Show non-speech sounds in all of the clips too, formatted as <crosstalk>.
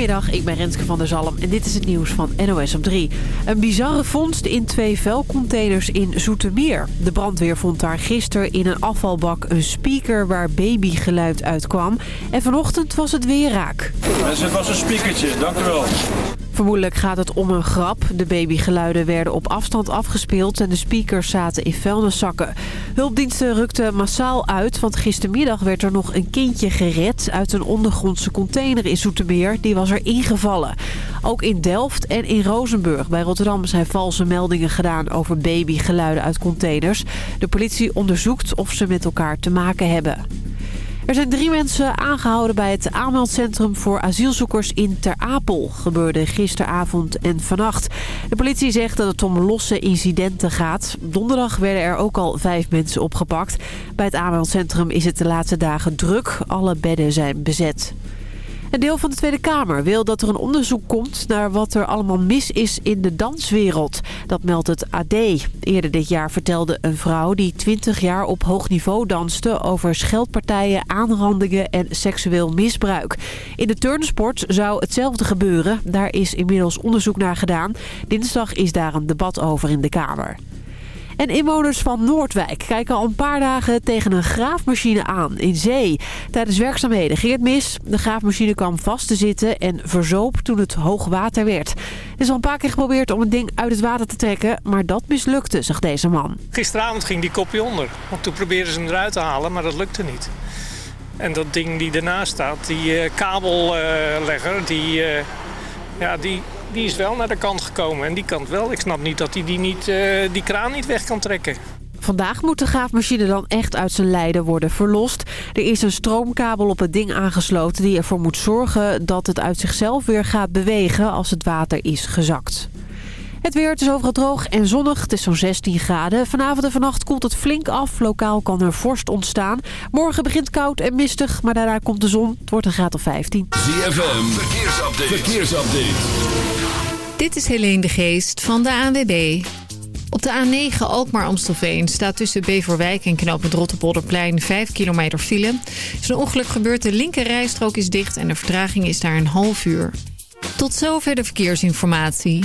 Goedemiddag, ik ben Renske van der Zalm en dit is het nieuws van NOS op 3. Een bizarre vondst in twee vuilcontainers in Zoetermeer. De brandweer vond daar gisteren in een afvalbak een speaker waar babygeluid uitkwam. En vanochtend was het weer raak. Mensen, het was een speakertje, dank u wel. Vermoedelijk gaat het om een grap. De babygeluiden werden op afstand afgespeeld en de speakers zaten in vuilniszakken. Hulpdiensten rukten massaal uit, want gistermiddag werd er nog een kindje gered uit een ondergrondse container in Zoetermeer. Die was er ingevallen. Ook in Delft en in Rozenburg bij Rotterdam zijn valse meldingen gedaan over babygeluiden uit containers. De politie onderzoekt of ze met elkaar te maken hebben. Er zijn drie mensen aangehouden bij het aanmeldcentrum voor asielzoekers in Ter Apel. Gebeurde gisteravond en vannacht. De politie zegt dat het om losse incidenten gaat. Donderdag werden er ook al vijf mensen opgepakt. Bij het aanmeldcentrum is het de laatste dagen druk. Alle bedden zijn bezet. Een deel van de Tweede Kamer wil dat er een onderzoek komt naar wat er allemaal mis is in de danswereld. Dat meldt het AD. Eerder dit jaar vertelde een vrouw die 20 jaar op hoog niveau danste over scheldpartijen, aanrandingen en seksueel misbruik. In de turnsport zou hetzelfde gebeuren. Daar is inmiddels onderzoek naar gedaan. Dinsdag is daar een debat over in de Kamer. En inwoners van Noordwijk kijken al een paar dagen tegen een graafmachine aan in zee. Tijdens werkzaamheden ging het mis. De graafmachine kwam vast te zitten en verzoop toen het hoog water werd. Er is al een paar keer geprobeerd om het ding uit het water te trekken, maar dat mislukte, zegt deze man. Gisteravond ging die kopje onder, want toen probeerden ze hem eruit te halen, maar dat lukte niet. En dat ding die ernaast staat, die uh, kabellegger, die, uh, ja, die, die is wel naar de kant gekomen. En die kant wel. Ik snap niet dat hij die, uh, die kraan niet weg kan trekken. Vandaag moet de graafmachine dan echt uit zijn lijden worden verlost. Er is een stroomkabel op het ding aangesloten die ervoor moet zorgen dat het uit zichzelf weer gaat bewegen als het water is gezakt. Het weer, het is overal droog en zonnig. Het is zo'n 16 graden. Vanavond en vannacht koelt het flink af. Lokaal kan er vorst ontstaan. Morgen begint koud en mistig, maar daarna komt de zon. Het wordt een graad of 15. ZFM, verkeersupdate. verkeersupdate. Dit is Helene de Geest van de ANWB. Op de A9 Alkmaar-Amstelveen staat tussen Beverwijk en knooppunt Rotterpolderplein 5 kilometer file. Is een ongeluk gebeurd, de linker rijstrook is dicht en de vertraging is daar een half uur. Tot zover de verkeersinformatie.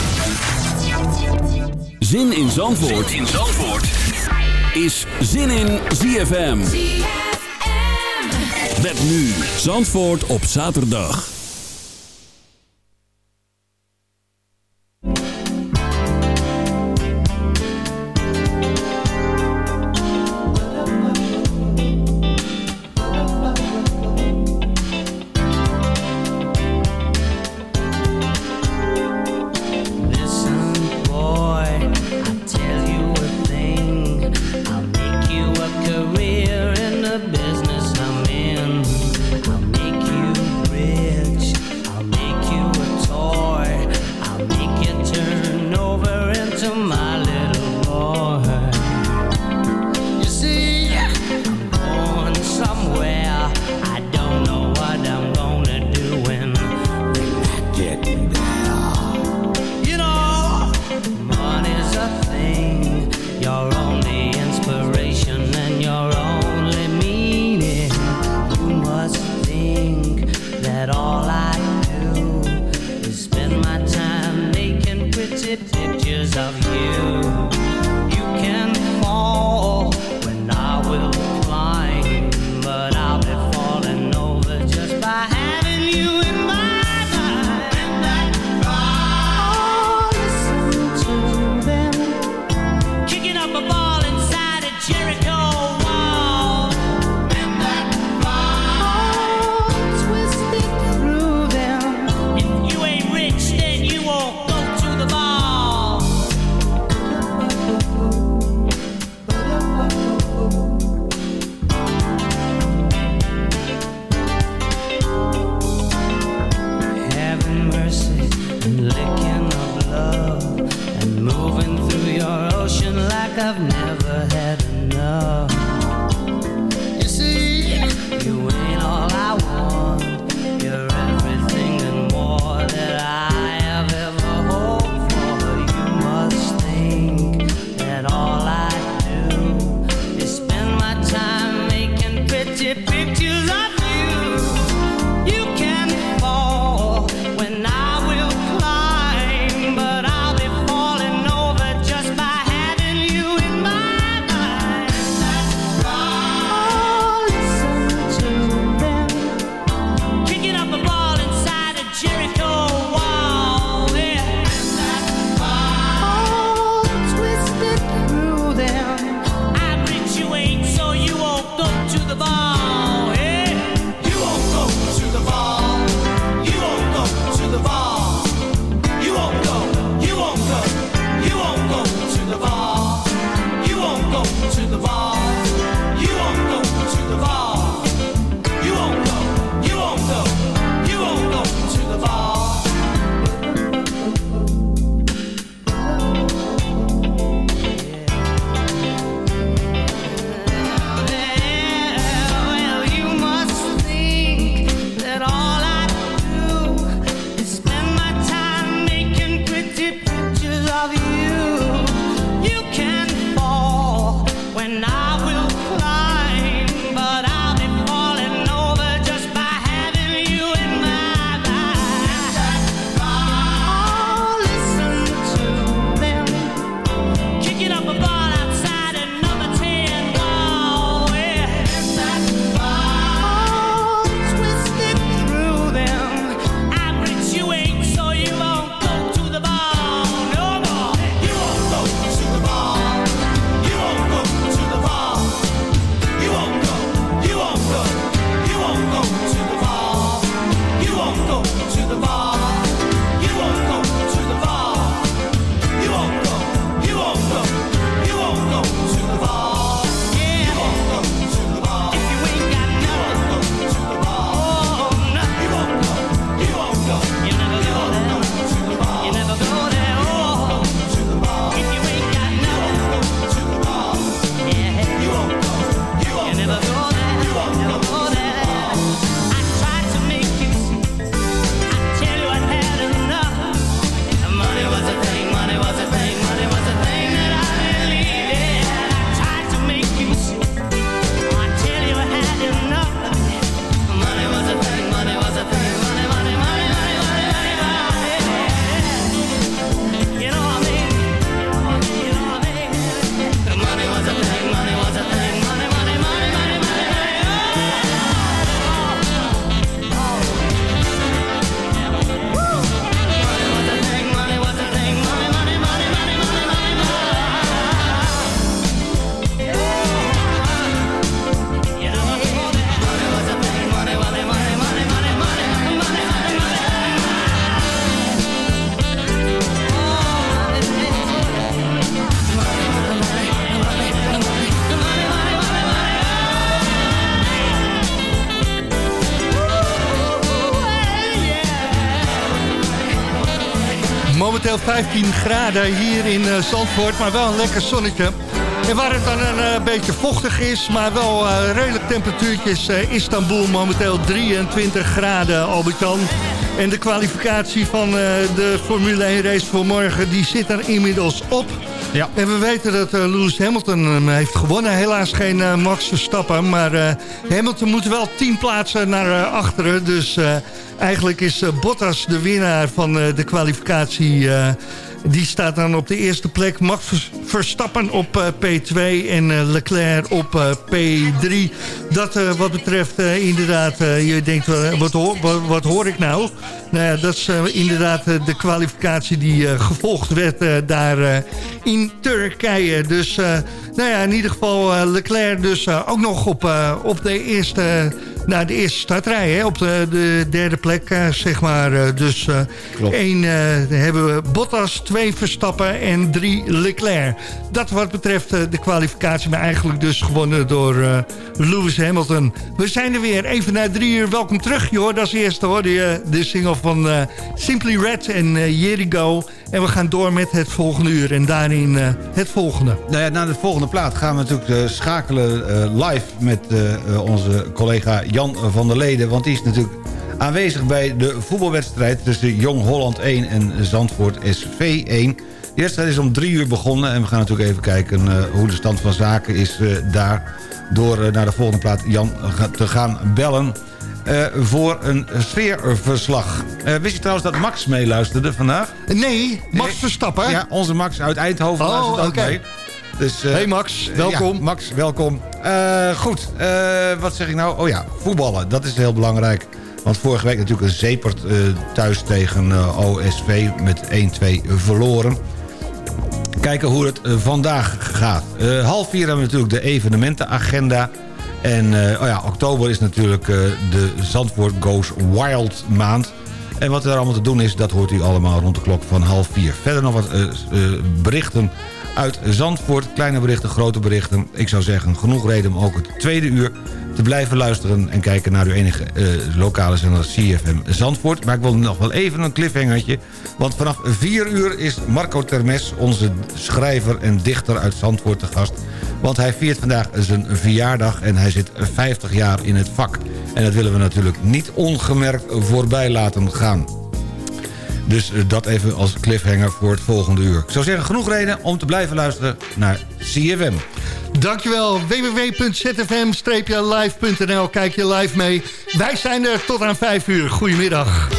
Zin in Zandvoort, zin in Zandvoort. is Zin in ZFM. Met nu Zandvoort op zaterdag. Momenteel 15 graden hier in uh, Zandvoort, maar wel een lekker zonnetje. En waar het dan een uh, beetje vochtig is, maar wel uh, redelijk temperatuurtjes. Istanbul momenteel 23 graden, Albert-Jan. En de kwalificatie van de Formule 1 race voor morgen, die zit er inmiddels op. Ja. En we weten dat Lewis Hamilton hem heeft gewonnen. Helaas geen Max Verstappen, maar Hamilton moet wel 10 plaatsen naar achteren. Dus Eigenlijk is eh, Bottas de winnaar van eh, de kwalificatie. Eh, die staat dan op de eerste plek. Max Verstappen op P2 en Leclerc op P3. Dat wat betreft inderdaad, je denkt, wat hoor, wat, hoor ik nou? Nou ja, dat is inderdaad de kwalificatie die gevolgd werd daar in Turkije. Dus nou ja, in ieder geval Leclerc dus ook nog op, op de eerste nou, de eerste startrij hè, op de, de derde plek, uh, zeg maar. Uh, dus uh, één hebben we Bottas, twee Verstappen en drie Leclerc. Dat wat betreft de kwalificatie, maar eigenlijk dus gewonnen door Lewis Hamilton. We zijn er weer, even na drie uur. Welkom terug, joh. Dat is eerste hoor, de, de single van Simply Red en Jericho. En we gaan door met het volgende uur en daarin het volgende. Nou ja, naar de volgende plaat gaan we natuurlijk schakelen live met onze collega Jan van der Leden. Want die is natuurlijk aanwezig bij de voetbalwedstrijd tussen Jong Holland 1 en Zandvoort SV 1. De wedstrijd is om drie uur begonnen en we gaan natuurlijk even kijken hoe de stand van zaken is daar door eh, naar de volgende plaat Jan te gaan bellen... Voor een sfeerverslag. Wist je trouwens dat Max meeluisterde vandaag? Nee, Max Verstappen. Ja, onze Max uit Eindhoven oh, luistert ook mee. Dus, uh, hey Max, welkom. Ja, Max, welkom. goed, wat zeg ik nou? Oh ja, voetballen, dat is heel belangrijk. Want vorige week natuurlijk een zepert thuis tegen OSV met 1-2 verloren kijken hoe het eh, vandaag gaat. Uh, half vier hebben we natuurlijk de evenementenagenda. En uh, oh ja, oktober is natuurlijk uh, de Zandvoort Goes Wild maand. En wat er allemaal te doen is, dat hoort u allemaal rond de klok van half vier. Verder nog wat berichten uit Zandvoort. Kleine berichten, grote berichten. Ik zou zeggen, genoeg reden om ook het tweede uur te blijven luisteren... en kijken naar uw enige uh, lokale zender CFM Zandvoort. Maar ik wil nog wel even een cliffhangertje. Want vanaf 4 uur is Marco Termes, onze schrijver en dichter uit Zandvoort, te gast. Want hij viert vandaag zijn verjaardag en hij zit 50 jaar in het vak. En dat willen we natuurlijk niet ongemerkt voorbij laten gaan. Dus eh, dat even als cliffhanger voor het volgende uur. Ik zou zeggen, genoeg reden om te blijven luisteren naar CFM. Dankjewel. www.zfm-live.nl Kijk je live mee. Wij zijn er tot aan 5 uur. Goedemiddag.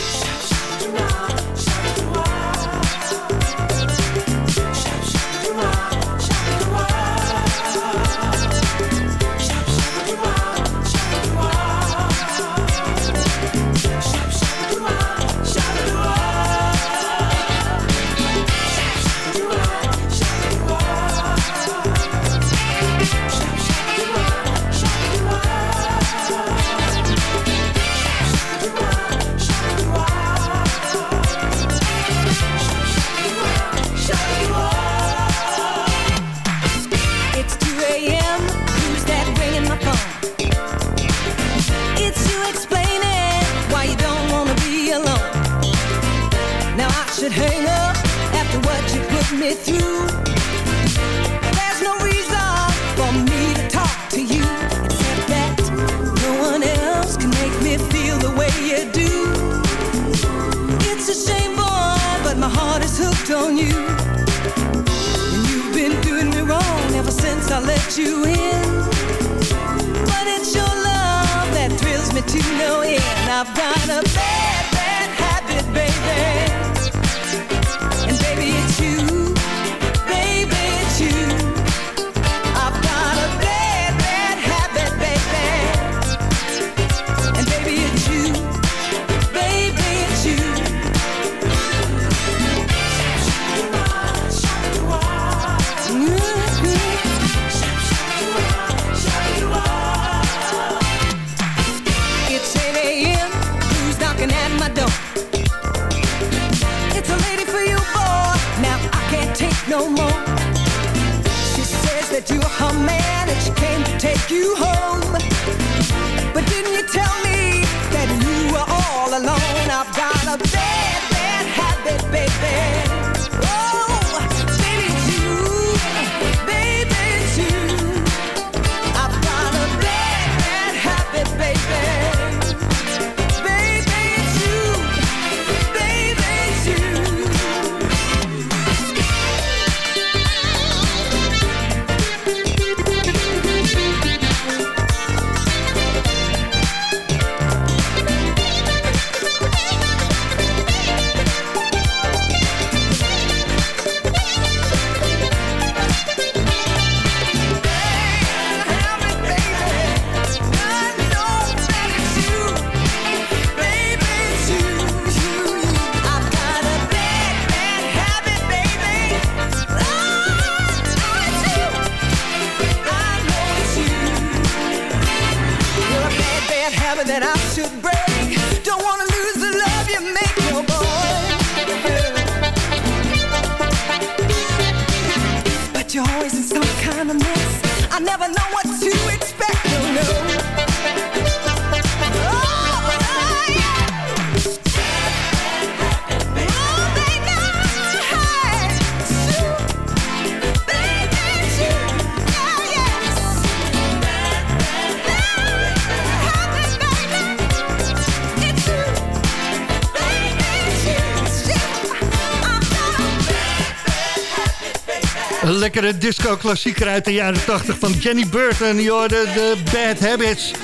Lekkere disco-klassieker uit de jaren 80 van Jenny Burton. Je hoorde de Bad Habits.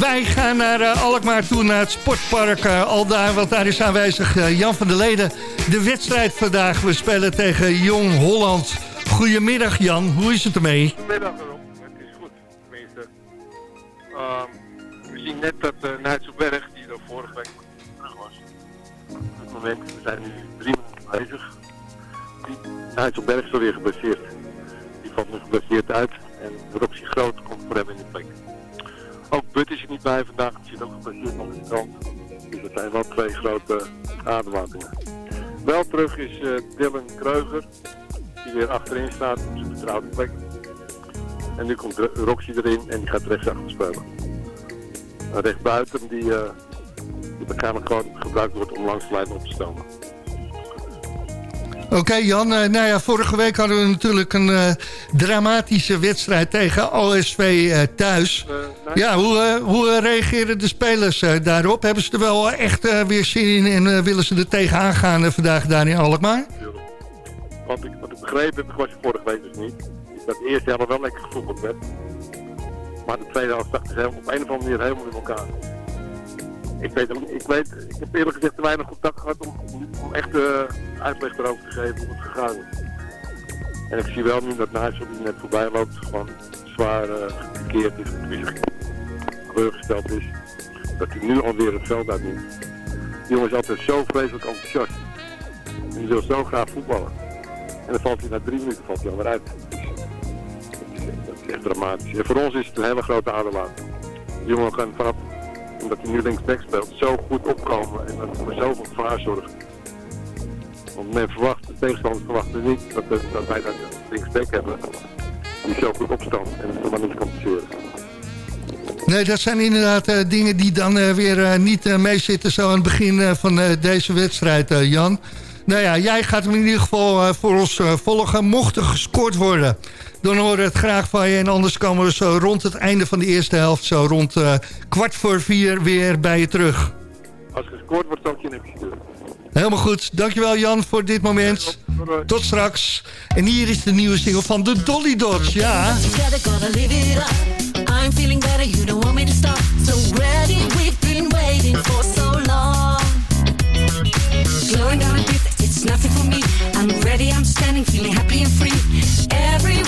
Wij gaan naar uh, Alkmaar toe, naar het sportpark uh, Aldaar. Want daar is aanwezig uh, Jan van der Leden. De wedstrijd vandaag. We spelen tegen Jong Holland. Goedemiddag Jan, hoe is het ermee? Goedemiddag het is goed. Tenminste, uh, we zien net dat uh, die er vorige week terug was. Op dit moment, we zijn nu drie minuten bezig. Nijtselberg is alweer geblesseerd. Die valt nu geblesseerd uit. En Roxy Groot komt voor hem in de plek. Ook But is er niet bij vandaag. Die zit ook geblesseerd nog in de kant. Dus dat zijn wel twee grote ademhalingen. Wel terug is uh, Dylan Kreuger. Die weer achterin staat op zijn vertrouwde plek. En nu komt Roxy erin en die gaat rechtsachter spelen. Uh, rechtbuiten die, uh, die gewoon gebruikt wordt om langs de lijn op te stomen. Oké okay, Jan, uh, nou ja, vorige week hadden we natuurlijk een uh, dramatische wedstrijd tegen OSV uh, thuis. Ja, hoe, hoe reageren de spelers daarop? Hebben ze er wel echt weer zin in en willen ze er tegenaan gaan vandaag daar in Alkmaar? Wat ik, wat ik begrepen heb, was vorige week dus niet, dat de eerste helft wel lekker gevoetbald werd. Maar de tweede helft zag ze op een of andere manier helemaal in elkaar. Ik weet, ik weet, ik heb eerlijk gezegd te weinig contact gehad om, om echt uh, uitleg erover te geven hoe het gegaan is. En ik zie wel nu dat Nijssel die net voorbij loopt, gewoon zwaar uh, gekeerd is, teleurgesteld is. Dat hij nu alweer het veld uitneemt. Die jongen is altijd zo vreselijk enthousiast. En die wil zo graag voetballen. En dan valt hij na drie minuten valt hij alweer uit. Dat is echt dramatisch. En voor ons is het een hele grote aderlating. Die jongen kan vanaf omdat hij nu linksback speelt, zo goed opkomen en dat voor zoveel gevaar zorgt. Want men verwacht, de tegenstanders verwachten niet dat, we, dat wij dat linksback hebben die zo goed opstand en dat maar niet compenseren. Nee, dat zijn inderdaad uh, dingen die dan uh, weer uh, niet meezitten zo aan het begin van deze wedstrijd, Jan. Nou ja, jij gaat hem in ieder geval voor ons volgen. Mocht er gescoord worden, dan horen we het graag van je. En anders komen we zo rond het einde van de eerste helft... zo rond uh, kwart voor vier weer bij je terug. Als er gescoord wordt, zal ik je sturen. Helemaal goed. Dankjewel Jan voor dit moment. Tot straks. En hier is de nieuwe single van de Dolly Dots. Ja. I'm feeling better, you don't want me to stop. So ready, we've been waiting for so long. Slowing down a bit, it's nothing for me. I'm ready, I'm standing, feeling happy and free. Everyone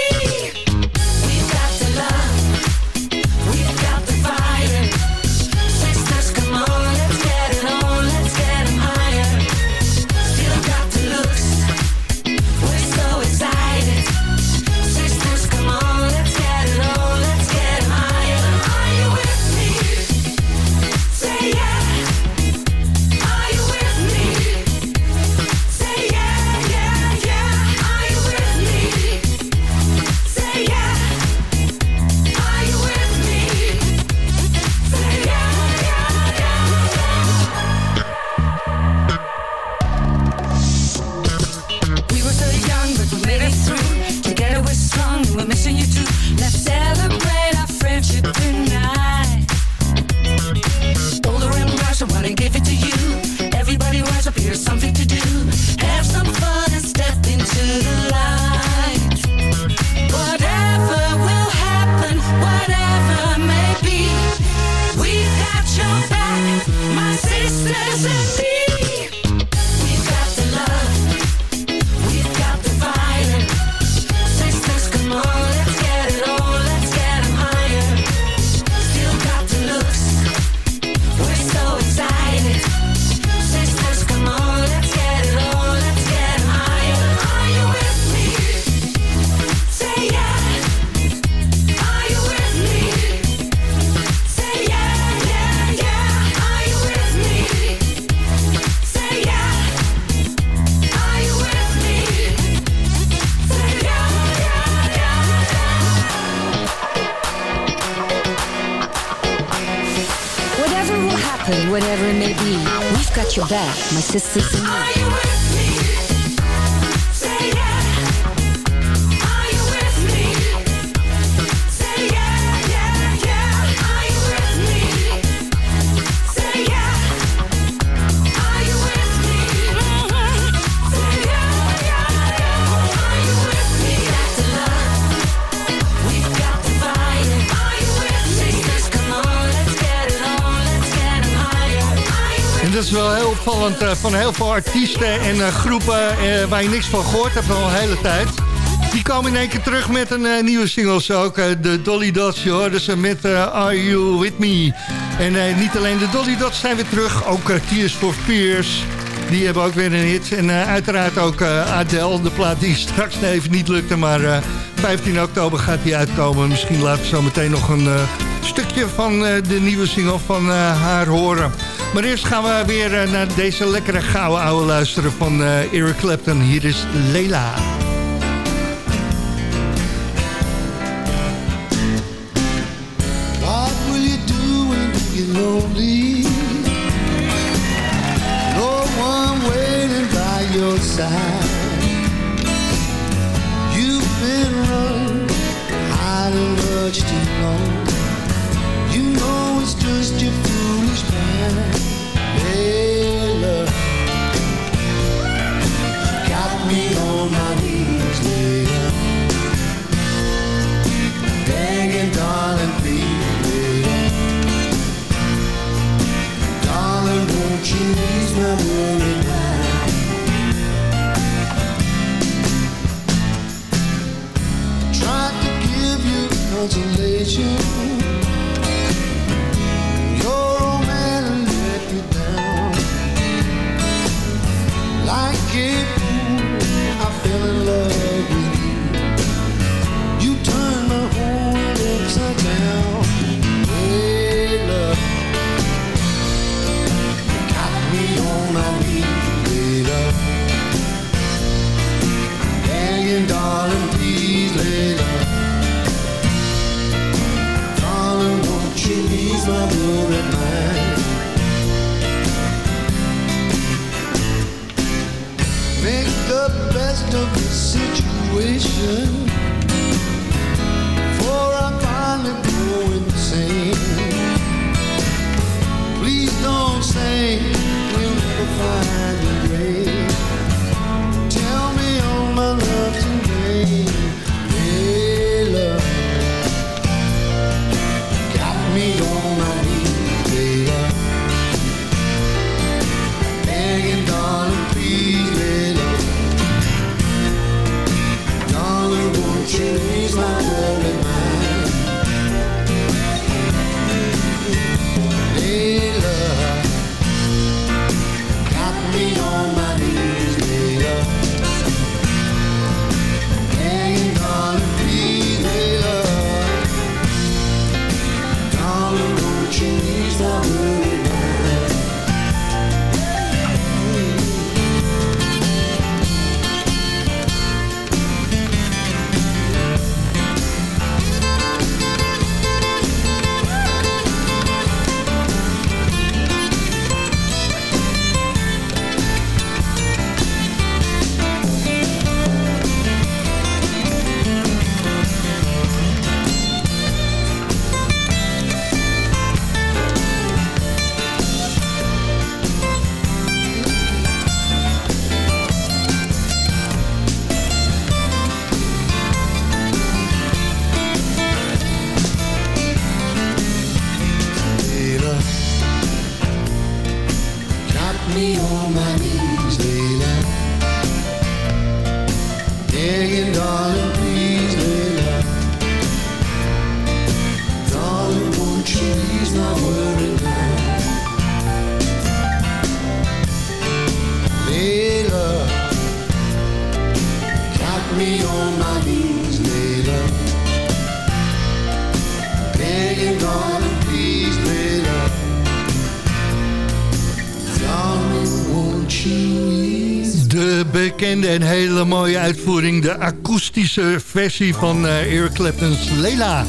back, my sisters is wel heel opvallend eh, van heel veel artiesten en eh, groepen eh, waar je niks van gehoord hebt al een hele tijd. Die komen in één keer terug met een nieuwe singles ook. de Dolly Dots, je hoorde ze met Are You With Me. En niet alleen de Dolly Dots zijn weer terug, ook Tears for Fears. Die hebben ook weer een hit. En uiteraard ook Adele, de plaat die <laughs> straks even niet lukte. Maar eh, 15 oktober gaat die uitkomen. Misschien laten we zo meteen nog een stukje van de nieuwe single van haar horen. Maar eerst gaan we weer eh, naar deze lekkere gouden ouwe luisteren van eh, Eric Clapton. Hier is Leila. Consolation. attention De akoestische versie van eh, Eric Clapton's Leila.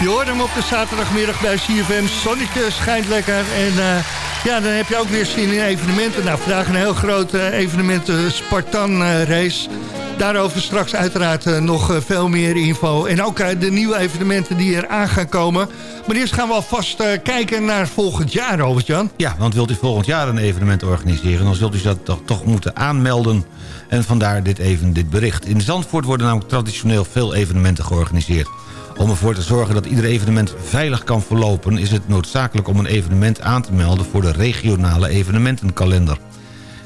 Je hoort hem op de zaterdagmiddag bij CFM. Zonnetje schijnt lekker. En eh, ja, dan heb je ook weer zin in evenementen. Nou, vandaag een heel groot eh, evenement, de Spartan race. Daarover straks uiteraard eh, nog eh, veel meer info. En ook eh, de nieuwe evenementen die er aan gaan komen. Maar eerst gaan we alvast kijken naar volgend jaar, Robert-Jan. Ja, want wilt u volgend jaar een evenement organiseren... dan zult u dat toch, toch moeten aanmelden. En vandaar dit even dit bericht. In Zandvoort worden namelijk traditioneel veel evenementen georganiseerd. Om ervoor te zorgen dat ieder evenement veilig kan verlopen... is het noodzakelijk om een evenement aan te melden voor de regionale evenementenkalender.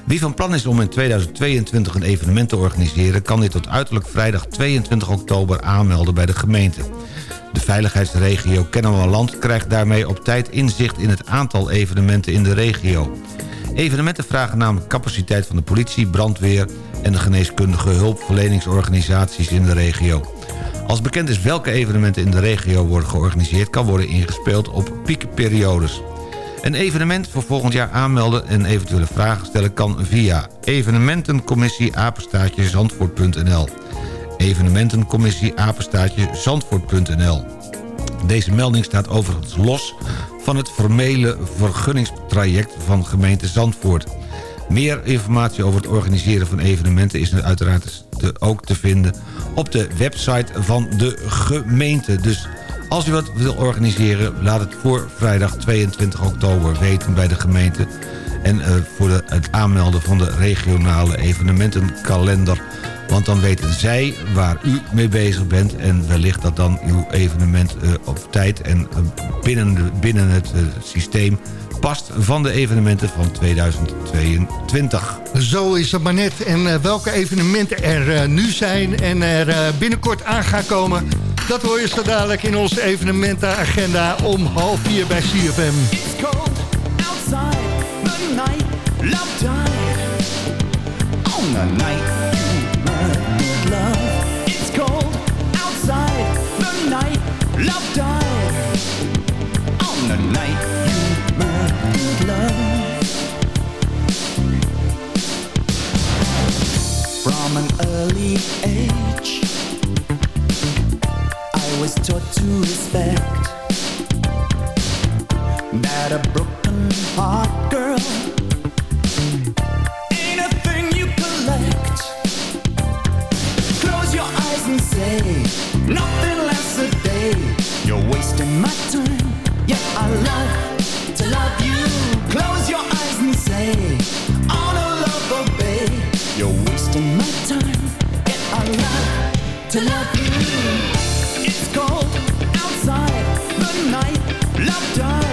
Wie van plan is om in 2022 een evenement te organiseren... kan dit tot uiterlijk vrijdag 22 oktober aanmelden bij de gemeente. De veiligheidsregio Kennemerland krijgt daarmee op tijd inzicht... in het aantal evenementen in de regio. Evenementen vragen namelijk capaciteit van de politie, brandweer... en de geneeskundige hulpverleningsorganisaties in de regio. Als bekend is welke evenementen in de regio worden georganiseerd... kan worden ingespeeld op piekperiodes. Een evenement voor volgend jaar aanmelden en eventuele vragen stellen... kan via evenementencommissie zandvoort.nl evenementencommissie zandvoort.nl Deze melding staat overigens los van het formele vergunningstraject van gemeente Zandvoort. Meer informatie over het organiseren van evenementen is uiteraard te, ook te vinden op de website van de gemeente. Dus als u wat wil organiseren, laat het voor vrijdag 22 oktober weten bij de gemeente. En uh, voor het aanmelden van de regionale evenementenkalender. Want dan weten zij waar u mee bezig bent... en wellicht dat dan uw evenement uh, op tijd en uh, binnen, binnen het systeem past van de evenementen van 2022. Zo is het maar net. En welke evenementen er nu zijn en er binnenkort aan gaan komen... Dat hoor je zo dadelijk in onze evenementenagenda om half vier bij CFM. It's cold outside the night, love died on the night you love. It's cold outside the night, love died on the night you murdered love. From an early age. Taught to respect. That a broken heart girl love died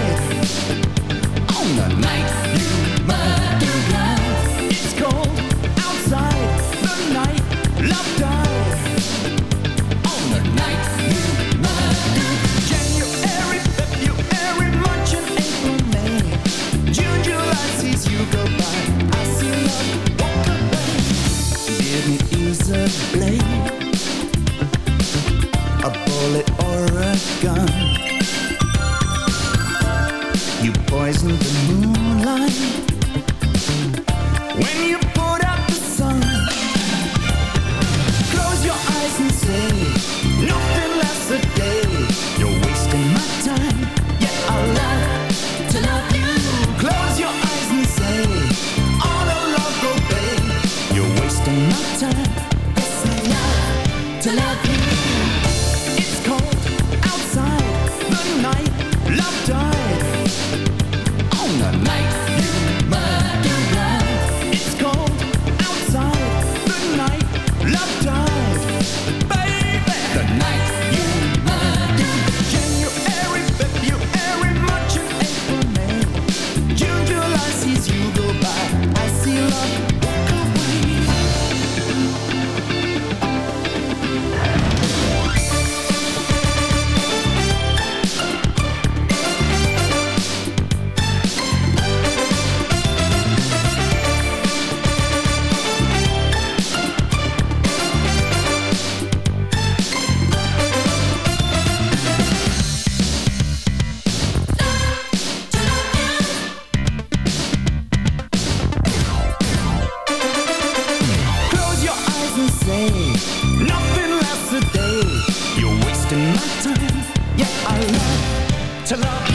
say nothing lasts a day. You're wasting my time. Yeah, I love to love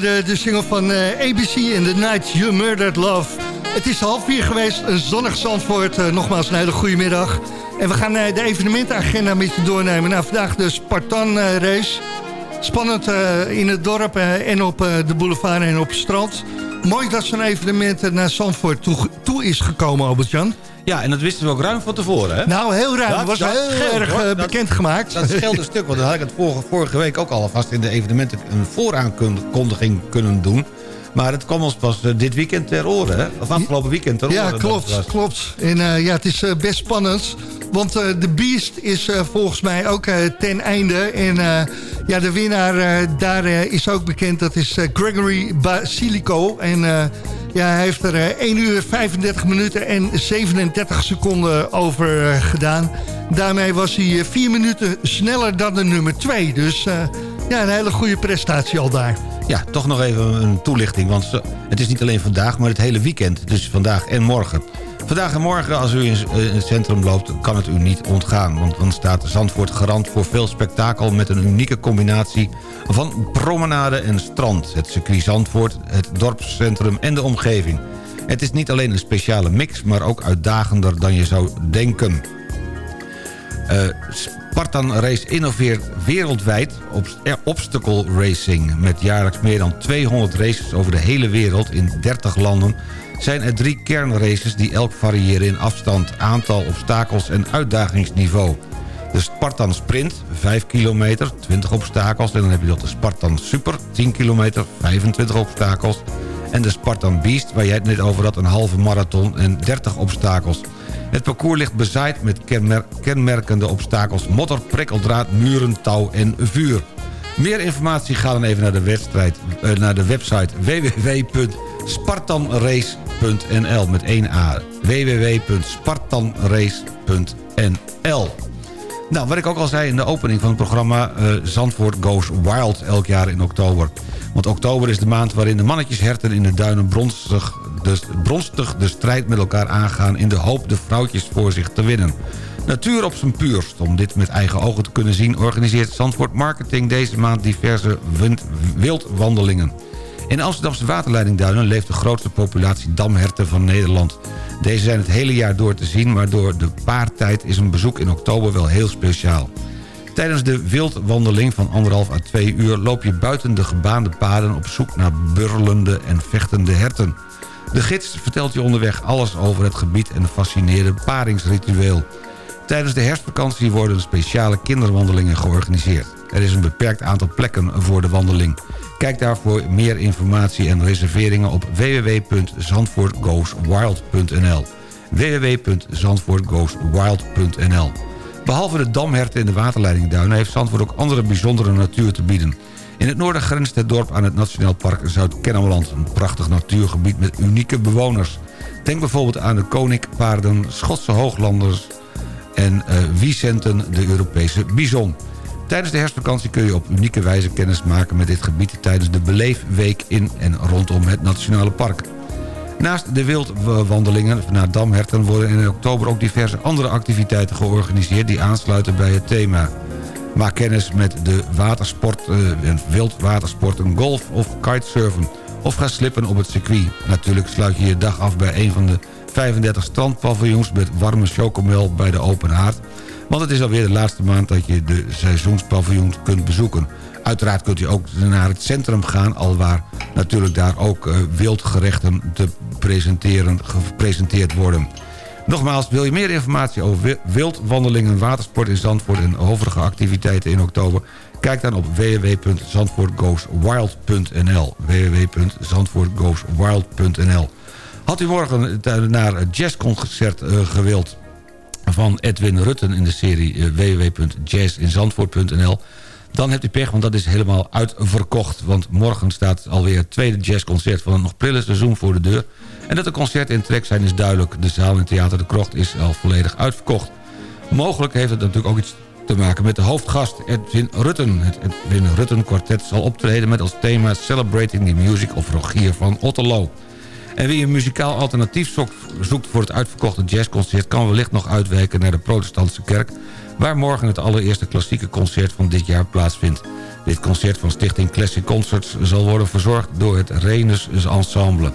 De, single van eh, ABC in The Night You Murdered Love. Het is half vier geweest, een zonnig Zandvoort. Uh, nogmaals een hele goede middag. En we gaan uh, de evenementenagenda met je doornemen. Nou, vandaag de Spartan race. Spannend in het dorp en op de boulevard en op het strand. Mooi dat zo'n evenement naar Zandvoort toe, toe is gekomen, Albert-Jan. Ja, en dat wisten we ook ruim van tevoren, hè? Nou, heel ruim. Dat was heel erg uh, bekendgemaakt. Dat scheelt een stuk, want dan had ik het vorige, vorige week ook alvast in de evenementen een vooraankondiging kunnen doen. Maar het kwam ons pas uh, dit weekend ter oren, hè? Of afgelopen weekend ter ja, oren. Ja, klopt, klopt. En uh, ja, het is uh, best spannend. Want de Beast is volgens mij ook ten einde. En ja, de winnaar daar is ook bekend. Dat is Gregory Basilico. En ja, hij heeft er 1 eh, uur 35 minuten en 37 seconden over eh, gedaan. Daarmee was hij 4 eh, minuten sneller dan de nummer 2. Dus ja, een hele goede prestatie al daar. Ja, toch nog even een toelichting. Want het is niet alleen vandaag, maar het hele weekend. Dus vandaag en morgen. Vandaag en morgen, als u in het centrum loopt, kan het u niet ontgaan. Want dan staat Zandvoort garant voor veel spektakel... met een unieke combinatie van promenade en strand. Het circuit Zandvoort, het dorpscentrum en de omgeving. Het is niet alleen een speciale mix, maar ook uitdagender dan je zou denken. Uh, Spartan Race innoveert wereldwijd op obstacle racing. Met jaarlijks meer dan 200 races over de hele wereld in 30 landen... zijn er drie kernraces die elk variëren in afstand, aantal obstakels en uitdagingsniveau. De Spartan Sprint, 5 kilometer, 20 obstakels. En dan heb je nog de Spartan Super, 10 kilometer, 25 obstakels. En de Spartan Beast, waar jij het net over had, een halve marathon en 30 obstakels. Het parcours ligt bezaaid met kenmerkende obstakels... modder, prikkeldraad, muren, touw en vuur. Meer informatie ga dan even naar de, wedstrijd, uh, naar de website www.spartanrace.nl met 1 A. www.spartanrace.nl nou, wat ik ook al zei in de opening van het programma... Uh, Zandvoort Goes Wild elk jaar in oktober. Want oktober is de maand waarin de mannetjesherten in de duinen bronstig de, bronstig de strijd met elkaar aangaan... in de hoop de vrouwtjes voor zich te winnen. Natuur op zijn puurst. Om dit met eigen ogen te kunnen zien... organiseert Zandvoort Marketing deze maand diverse wildwandelingen. In Amsterdamse waterleidingduinen leeft de grootste populatie damherten van Nederland. Deze zijn het hele jaar door te zien, maar door de paartijd is een bezoek in oktober wel heel speciaal. Tijdens de wildwandeling van anderhalf à twee uur loop je buiten de gebaande paden op zoek naar burlende en vechtende herten. De gids vertelt je onderweg alles over het gebied en een fascinerende paringsritueel. Tijdens de herfstvakantie worden speciale kinderwandelingen georganiseerd. Er is een beperkt aantal plekken voor de wandeling. Kijk daarvoor meer informatie en reserveringen op www.zandvoortgoeswild.nl www.zandvoortgoeswild.nl Behalve de damherten en de waterleidingduinen... heeft Zandvoort ook andere bijzondere natuur te bieden. In het noorden grenst het dorp aan het Nationaal Park Zuid-Kennemerland. Een prachtig natuurgebied met unieke bewoners. Denk bijvoorbeeld aan de koninkpaarden, Schotse hooglanders... en uh, de Europese bison... Tijdens de herfstvakantie kun je op unieke wijze kennis maken met dit gebied... tijdens de Beleefweek in en rondom het Nationale Park. Naast de wildwandelingen naar damherten worden in oktober ook diverse andere activiteiten georganiseerd... die aansluiten bij het thema. Maak kennis met de watersport, uh, wildwatersporten golf of kitesurfen... of ga slippen op het circuit. Natuurlijk sluit je je dag af bij een van de 35 strandpaviljoens... met warme chocomel bij de open haard want het is alweer de laatste maand dat je de seizoenspaviljoen kunt bezoeken. Uiteraard kunt u ook naar het centrum gaan... alwaar natuurlijk daar ook uh, wildgerechten te presenteren, gepresenteerd worden. Nogmaals, wil je meer informatie over wildwandelingen, watersport in Zandvoort... en overige activiteiten in oktober... Kijk dan op www.zandvoortgoeswild.nl www.zandvoortgoeswild.nl Had u morgen naar het jazzconcert uh, gewild van Edwin Rutten in de serie uh, www.jazzinzandvoort.nl... dan hebt u pech, want dat is helemaal uitverkocht. Want morgen staat alweer het tweede jazzconcert van het nog prille seizoen voor de deur. En dat de concerten in trek zijn is duidelijk. De zaal in Theater de Krocht is al volledig uitverkocht. Mogelijk heeft het natuurlijk ook iets te maken met de hoofdgast Edwin Rutten. Het Edwin Rutten kwartet zal optreden met als thema Celebrating the Music of Rogier van Otterlo. En wie een muzikaal alternatief zoekt voor het uitverkochte jazzconcert... kan wellicht nog uitwijken naar de protestantse kerk... waar morgen het allereerste klassieke concert van dit jaar plaatsvindt. Dit concert van Stichting Classic Concerts zal worden verzorgd door het Renus Ensemble.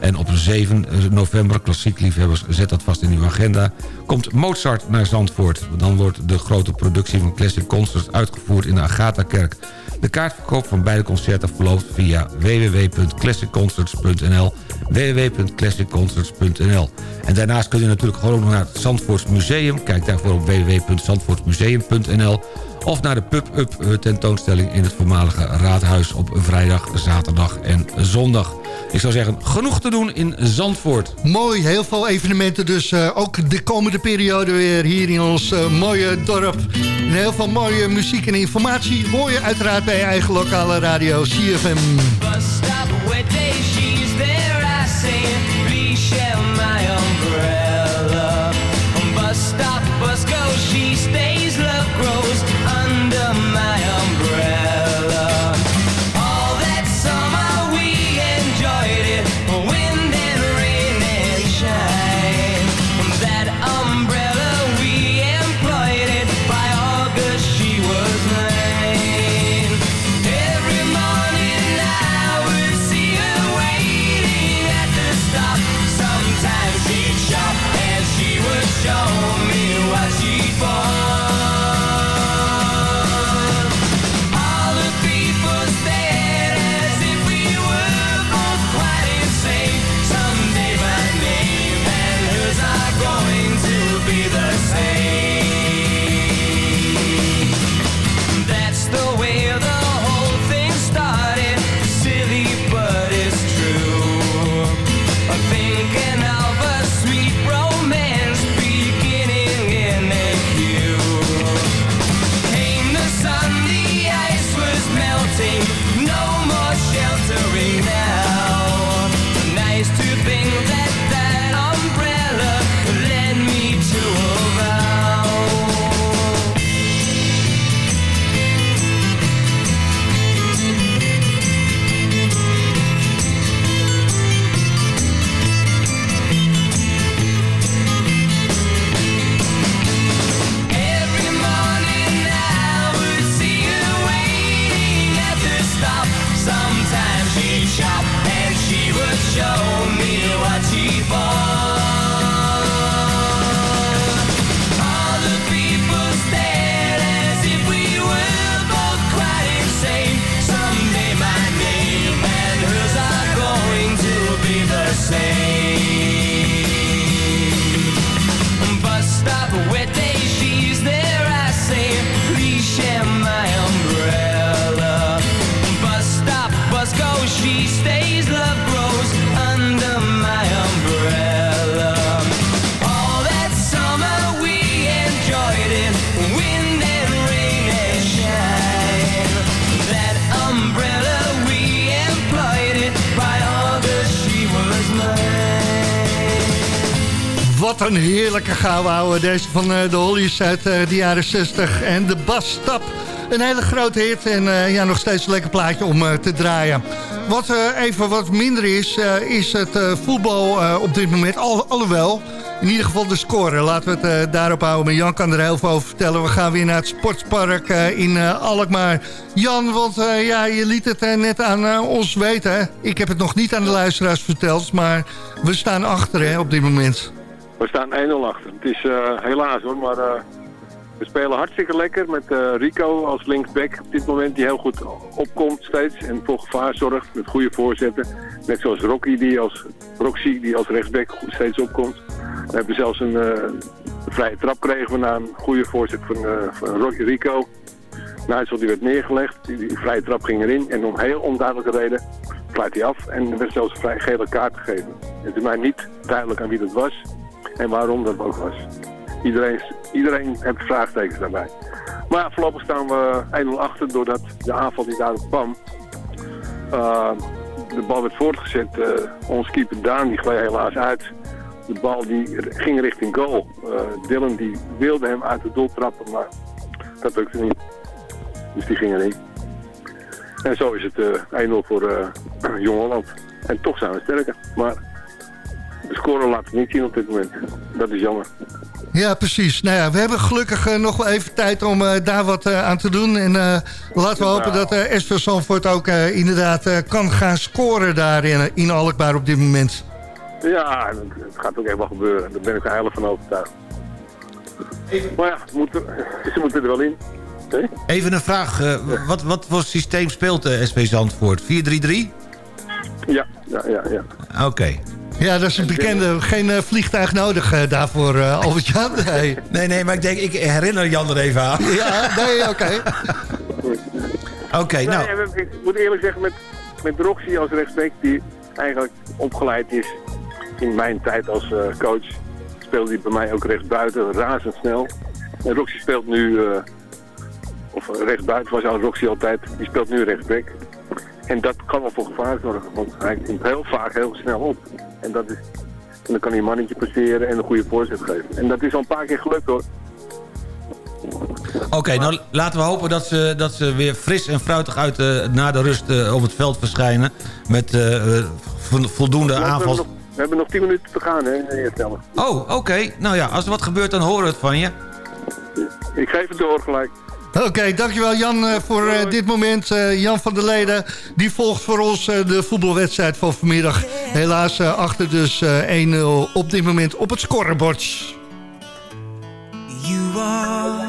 En op 7 november, klassiek liefhebbers, zet dat vast in uw agenda... komt Mozart naar Zandvoort. Dan wordt de grote productie van Classic Concerts uitgevoerd in de Agatha-kerk. De kaartverkoop van beide concerten verloopt via www.classicconcerts.nl www.classicconcerts.nl En daarnaast kun je natuurlijk gewoon naar het Zandvoorts Museum. Kijk daarvoor op www.zandvoortsmuseum.nl of naar de pub-up tentoonstelling in het voormalige raadhuis op vrijdag, zaterdag en zondag. Ik zou zeggen, genoeg te doen in Zandvoort. Mooi, heel veel evenementen dus uh, ook de komende periode weer hier in ons uh, mooie dorp. En heel veel mooie muziek en informatie hoor je uiteraard bij je eigen lokale radio CFM. Wat een heerlijke gauw houden. Deze van uh, de Hollies uit uh, de jaren 60 en de Basstap. Een hele grote hit en uh, ja, nog steeds een lekker plaatje om te draaien. Wat even wat minder is, is het voetbal op dit moment. Al, alhoewel, in ieder geval de score. Laten we het daarop houden. Maar Jan kan er heel veel over vertellen. We gaan weer naar het sportpark in Alkmaar. Jan, want ja, je liet het net aan ons weten. Ik heb het nog niet aan de luisteraars verteld, maar we staan achter hè, op dit moment. We staan 1-0 achter. Het is uh, helaas hoor, maar uh, we spelen hartstikke lekker met uh, Rico als linksback op dit moment die heel goed opkomt steeds en voor gevaar zorgt met goede voorzetten. Net zoals Rocky die als, Roxy die als rechtsback steeds opkomt. We hebben zelfs een, vrije trap gekregen we na een goede voorzet van, van Rico. Nigel die werd neergelegd, die, vrije trap ging erin en om heel onduidelijke reden fluit hij af en er werd zelfs een vrij gele kaart gegeven. Het is mij niet duidelijk aan wie dat was en waarom dat ook was. Iedereen, iedereen heeft vraagtekens daarbij. Maar voorlopig staan we 1-0 achter doordat de aanval die daarop kwam. Uh, de bal werd voortgezet. Uh, ons keeper Daan die gleed helaas uit. De bal die ging richting goal. Uh, Dylan die wilde hem uit het doel trappen, maar dat lukte niet. Dus die ging er niet. En zo is het 1-0 voor Jong Holland. En toch zijn we sterker. Maar de score laat het niet zien op dit moment. Dat is jammer. Ja, precies. Nou ja, we hebben gelukkig eh, nog wel even tijd om eh, daar wat eh, aan te doen. En eh, laten we hopen dat uh, SV Zandvoort ook eh, inderdaad eh, kan gaan scoren daar in, in Alkmaar op dit moment. Ja, het, gaat ook wel gebeuren. Daar ben ik er heilig van overtuigd. Maar ja, moet er- <laughs> ze moeten er wel in. Even een vraag. eh, wat, wat voor systeem speelt de SV Zandvoort? 4-3-3? Ja, ja, ja, ja. Oké. Ja, dat is een bekende. Geen eh, vliegtuig nodig eh, daarvoor, eh, <laughs> Albert-Jan. Nee. Nee, nee, maar ik denk, ik herinner Jan er even aan. Ja, nee, oké. <laughs> Oké, nou. ik moet eerlijk zeggen, met, met Roxy als rechtsback, die eigenlijk opgeleid is in mijn tijd als eh, coach, speelde hij bij mij ook rechtsbuiten, razendsnel. En Roxy speelt nu, eh, of rechtsbuiten was al Roxy altijd, die speelt nu rechtsback. En dat kan wel voor gevaar zorgen, want hij komt heel vaak heel snel op. En, dat is, en dan kan hij een mannetje passeren en een goede voorzet geven. En dat is al een paar keer gelukt hoor. Oké, nou laten we hopen dat ze, dat ze weer fris en fruitig uit eh, na de rust eh, op het veld verschijnen. Met eh, vo- voldoende Want we, hebben aanvals. nog, we hebben nog 10 minuten te gaan hè. Oh, oké. Nou ja, als er wat gebeurt, dan horen we het van je. Ik geef het door gelijk. Oké, dankjewel Jan eh, voor eh, dit moment. Eh, Jan van der Leden, die volgt voor ons eh, de voetbalwedstrijd van vanmiddag. Helaas achter dus eh, 1-0 op dit moment op het scorebord. You are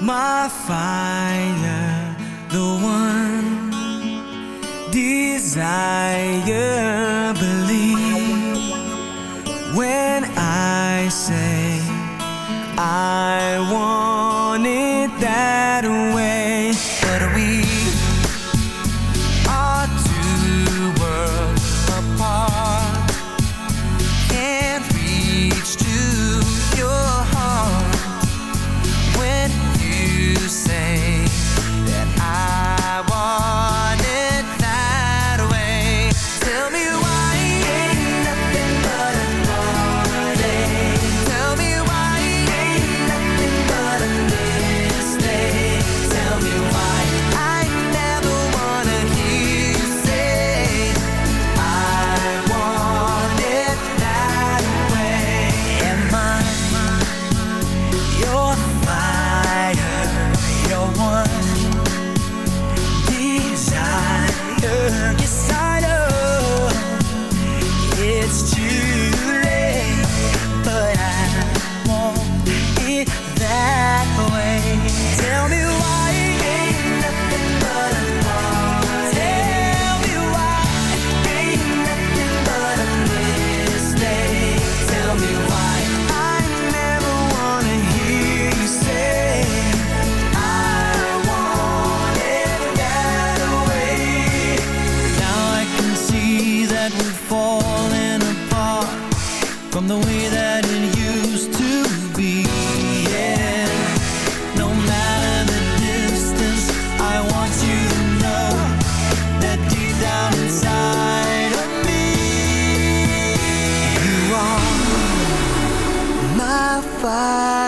my fire, the one desire. Believe when I say I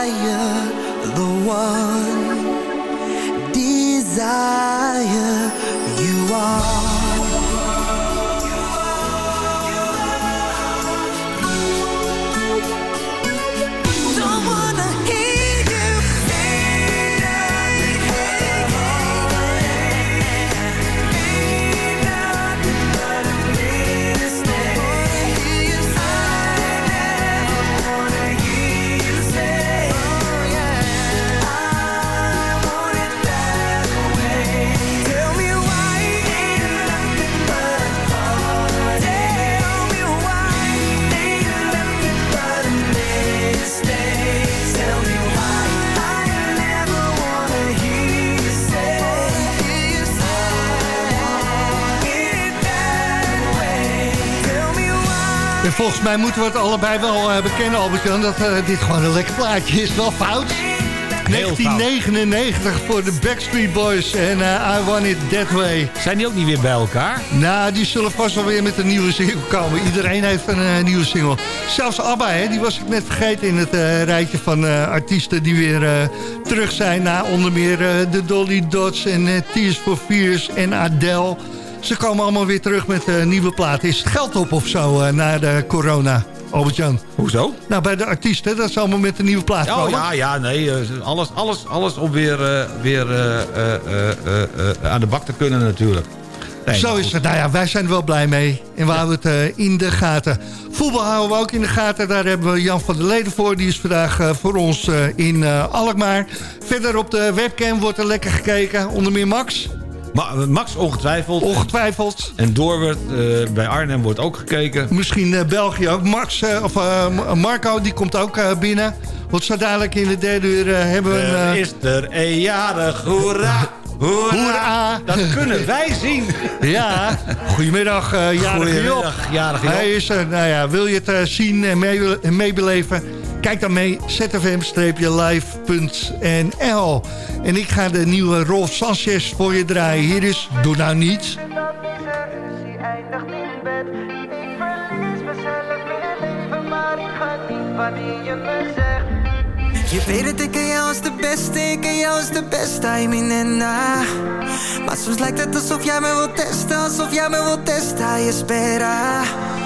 fire, the one volgens mij moeten we het allebei wel eh, bekennen, Albert-Jan... dat eh, dit gewoon een lekker plaatje is. Wel fout. 1999 voor de Backstreet Boys en eh, I Want It That Way. Zijn die ook niet weer bij elkaar? Nou, die zullen vast wel weer met een nieuwe single komen. Iedereen heeft een nieuwe single. Zelfs ABBA, hè, die was ik net vergeten in het rijtje van artiesten... die weer terug zijn na onder meer de Dolly Dots en Tears for Fears en Adele. Ze komen allemaal weer terug met eh, nieuwe platen. Is het geld op of zo eh, na de corona? Albert-Jan. Hoezo? Nou, bij de artiesten, dat is allemaal met een nieuwe plaat Oh ja, ja, nee. eh, Alles, alles, alles om weer, weer aan de bak te kunnen natuurlijk. Nee, Zo is het. Nou ja, wij zijn er wel blij mee. En we houden het in de gaten. Voetbal houden we ook in de gaten. Daar hebben we Jan van der Leden voor. Die is vandaag voor ons in Alkmaar. Verder op de webcam wordt er lekker gekeken. Onder meer Max. Ma- Max ongetwijfeld. Ongetwijfeld. En Doorwerd eh, bij Arnhem wordt ook gekeken. Misschien eh, België ook. Max, eh, of Marco, die komt ook binnen. Want zo dadelijk in de derde uur hebben we. Er is er een jarig, hoera, hoera. Hoera. Dat kunnen wij zien. Ja, goedemiddag, jarige Job. Goedemiddag, jarige. Hij is er. Nou ja, wil je het zien en mee- en meebeleven? Kijk dan mee, zfm-live.nl. En ik ga de nieuwe Rolf Sanchez voor je draaien. Hier is Doe Nou Niets. Je weet het, ik ken jou als de beste, ik ken jou als de beste, I mean en na. Maar soms lijkt het alsof jij me wilt testen, alsof jij me wilt testen, je spera.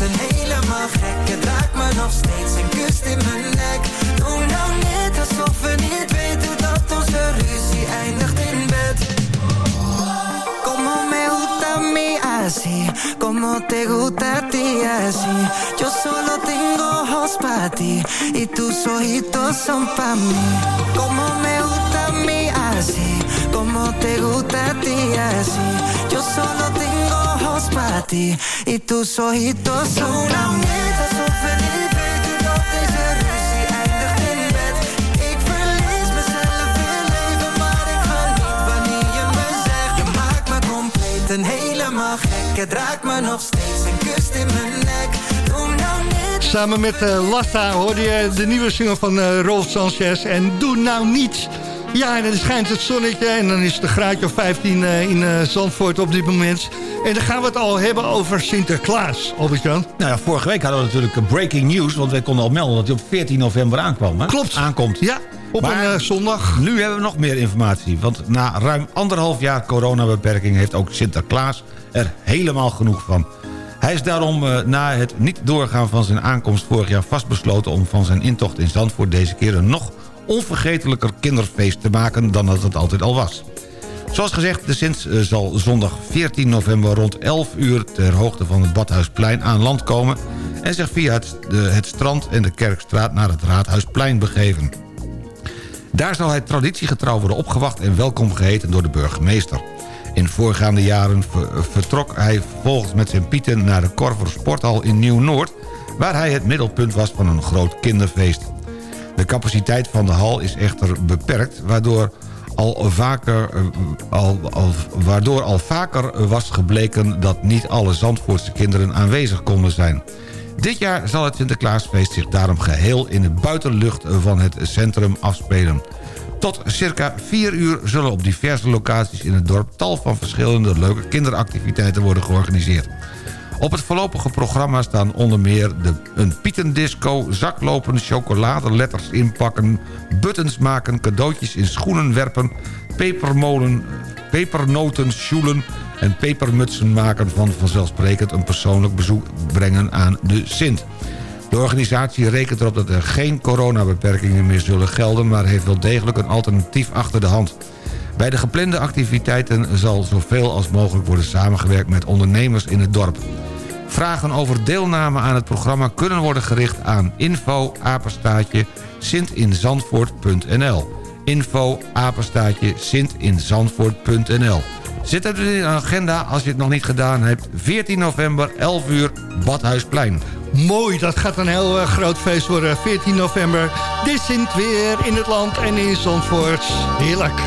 Compleet en helemaal gek. Het raakt me nog steeds en kust in mijn nek. Doe nou niet alsof we niet weten dat onze ruzie eindigt in bed. Como me gusta mí así, como te gusta a ti así. Yo solo tengo ojos para ti y tus ojitos son para mí. Como me gusta mí así, como te gusta a ti así. Yo solo tengo para ti y tus ojitos son para mí. alsof we niet weten dat deze ruzie eindigt in bed. Ik verlies mezelf weer leven, maar ik ga niet wanneer je me zegt. Je maakt me compleet en helemaal gek. Het me nog steeds en kust in mijn nek. Nou. Samen met eh Lassa hoorde je de nieuwe single van eh Rolf Sanchez. En Doe Nou Niets. Ja, en dan schijnt het zonnetje en dan is het een graadje of 15 eh, in eh, Zandvoort op dit moment. En dan gaan we het al hebben over Sinterklaas, Albert-Jan. Nou ja, vorige week hadden we natuurlijk een breaking news... want wij konden al melden dat hij op 14 november aankwam. Hè? Klopt. Aankomt. Ja, op Maar- een eh, zondag. Nu hebben we nog meer informatie. Want na ruim anderhalf jaar coronabeperking... heeft ook Sinterklaas er helemaal genoeg van. Hij is daarom eh, na het niet doorgaan van zijn aankomst vorig jaar vastbesloten... om van zijn intocht in Zandvoort deze keer een nog onvergetelijker kinderfeest te maken... dan dat het altijd al was. Zoals gezegd, de Sint eh, zal zondag 14 november rond 11 uur... ter hoogte van het Badhuisplein aan land komen... en zich via het, de, het strand en de Kerkstraat naar het Raadhuisplein begeven. Daar zal hij traditiegetrouw worden opgewacht en welkom geheten door de burgemeester. In voorgaande jaren ver- vertrok hij vervolgens met zijn pieten naar de Korver Sporthal in Nieuw-Noord... waar hij het middelpunt was van een groot kinderfeest. De capaciteit van de hal is echter beperkt... waardoor al vaker, eh, al, waardoor al vaker was gebleken... dat niet alle Zandvoortse kinderen aanwezig konden zijn. Dit jaar zal het Sinterklaasfeest zich daarom geheel... in de buitenlucht van het centrum afspelen. Tot circa 4 uur zullen op diverse locaties in het dorp... tal van verschillende leuke kinderactiviteiten worden georganiseerd. Op het voorlopige programma staan onder meer de, een pietendisco... zaklopen, chocoladeletters inpakken... buttons maken, cadeautjes in schoenen werpen... pepermolen, pepernotensjoelen en pepermutsen maken van vanzelfsprekend een persoonlijk bezoek brengen aan de Sint. De organisatie rekent erop dat er geen coronabeperkingen meer zullen gelden... maar heeft wel degelijk een alternatief achter de hand. Bij de geplande activiteiten zal zoveel als mogelijk worden samengewerkt met ondernemers in het dorp. Vragen over deelname aan het programma kunnen worden gericht aan info apenstaatje sintinzandvoort.nl info apenstaatje sintinzandvoort.nl Zet het in de agenda als je het nog niet gedaan hebt. 14 november, 11 uur, Badhuisplein. Mooi, dat gaat een heel eh, groot feest worden. 14 november, dit Sint weer in het land en in Zandvoort. Heerlijk.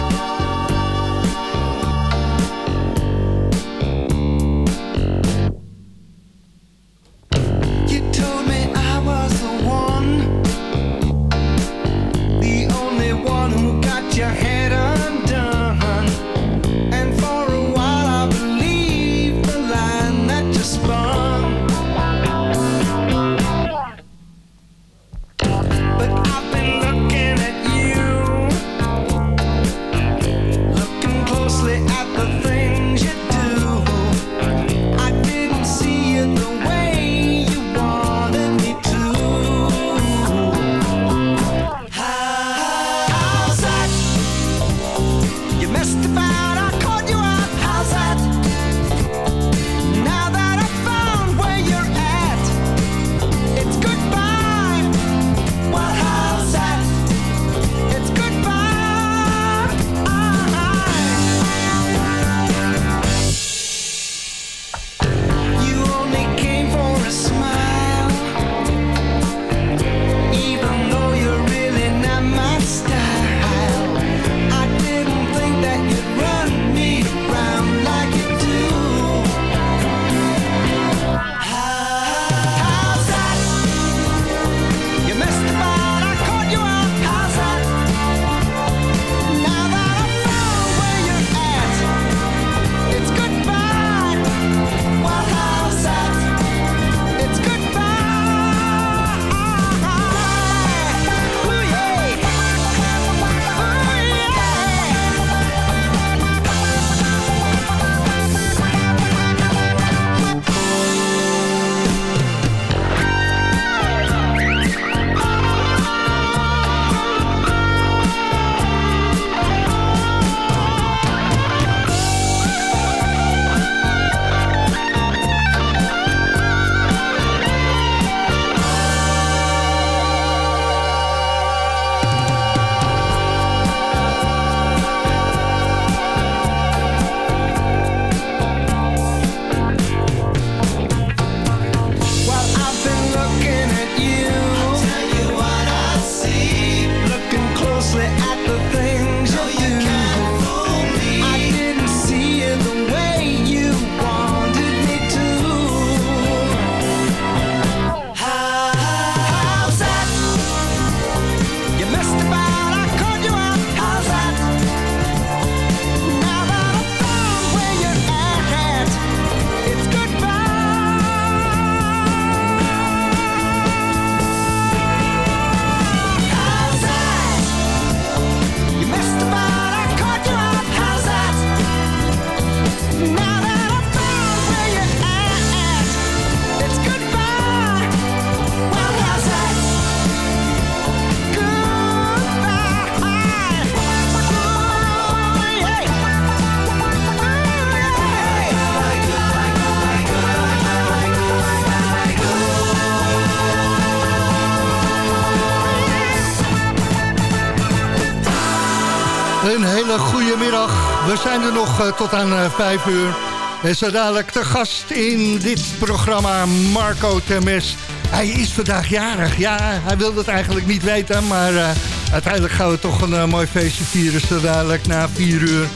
Eh, tot aan eh, 5 uur. En zo dadelijk de gast in dit programma, Marco Temes. Hij is vandaag jarig. Ja, hij wilde het eigenlijk niet weten, maar eh, uiteindelijk gaan we toch een eh, mooi feestje vieren. Zo dadelijk na 4 uur.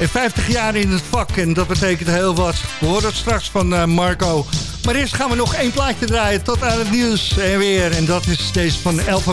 En 50 jaar in het vak en dat betekent heel wat. We horen het straks van eh, Marco. Maar eerst gaan we nog één plaatje draaien tot aan het nieuws en weer. En dat is deze van Elfa